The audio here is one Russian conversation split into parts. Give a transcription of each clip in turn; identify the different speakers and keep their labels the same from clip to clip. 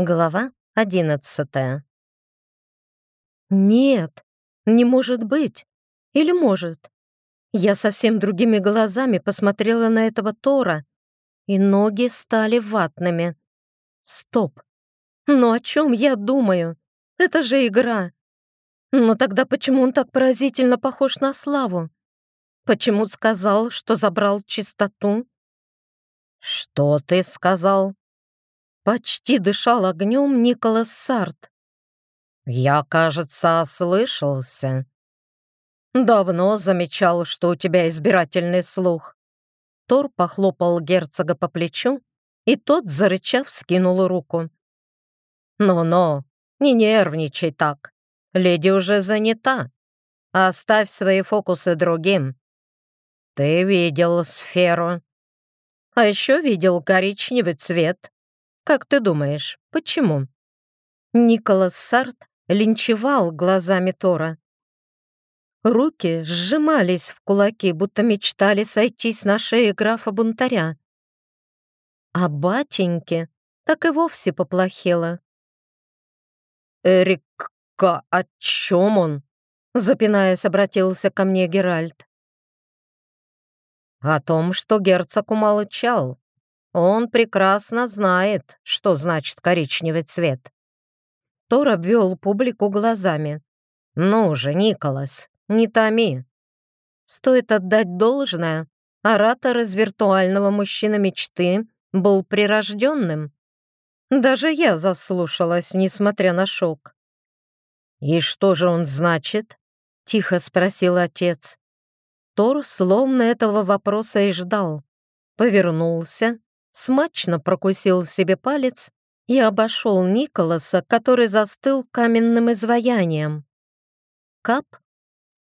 Speaker 1: Глава одиннадцатая. Нет, не может быть. Или может? Я совсем другими глазами посмотрела на этого Тора, и ноги стали ватными. Стоп. Ну о чем я думаю? Это же игра. Но тогда почему он так поразительно похож на Славу? Почему сказал, что забрал чистоту? «Что ты сказал?» Почти дышал огнем Николас Сарт. «Я, кажется, ослышался. Давно замечал, что у тебя избирательный слух». Тор похлопал герцога по плечу, и тот, зарычав, скинул руку. «Ну-ну, не нервничай так. Леди уже занята. Оставь свои фокусы другим. Ты видел сферу. А еще видел коричневый цвет. Как ты думаешь, почему?» Николас Сарт линчевал глазами Тора. Руки сжимались в кулаки, будто мечтали сойтись на шее графа-бунтаря. А батеньке так и вовсе поплохело. «Эрика, о чем он?» Запинаясь, обратился ко мне Геральт. «О том, что герцог умолчал. Он прекрасно знает, что значит коричневый цвет. Тор обвел публику глазами. «Ну же, Николас, не томи!» Стоит отдать должное, оратор из виртуального мужчины мечты был прирожденным. Даже я заслушалась, несмотря на шок. «И что же он значит?» — тихо спросил отец. Тор словно этого вопроса и ждал. Повернулся, смачно прокусил себе палец и обошел Николаса, который застыл каменным изваянием. Кап.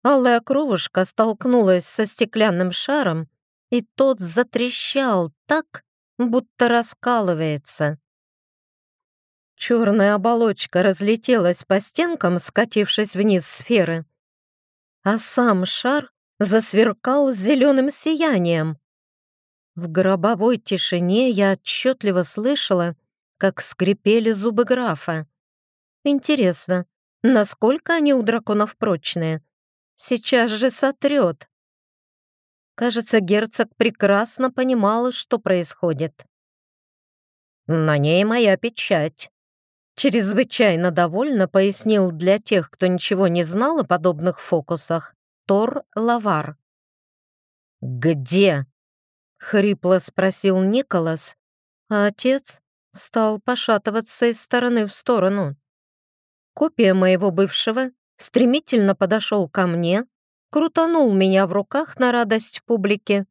Speaker 1: Алая кровушка столкнулась со стеклянным шаром, и тот затрещал так, будто раскалывается. Черная оболочка разлетелась по стенкам, скатившись вниз сферы, а сам шар засверкал зеленым сиянием. В гробовой тишине я отчетливо слышала, как скрипели зубы графа. Интересно, насколько они у драконов прочные? Сейчас же сотрет. Кажется, герцог прекрасно понимал, что происходит. «На ней моя печать», — чрезвычайно довольно пояснил для тех, кто ничего не знал о подобных фокусах, Тор Лавар. «Где?» Хрипло спросил Николас, а отец стал пошатываться из стороны в сторону. Копия моего бывшего стремительно подошел ко мне, крутанул меня в руках на радость публики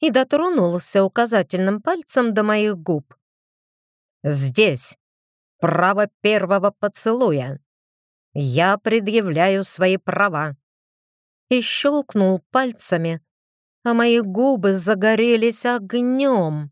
Speaker 1: и дотронулся указательным пальцем до моих губ. «Здесь, право первого поцелуя. Я предъявляю свои права». И щелкнул пальцами, а мои губы загорелись огнем.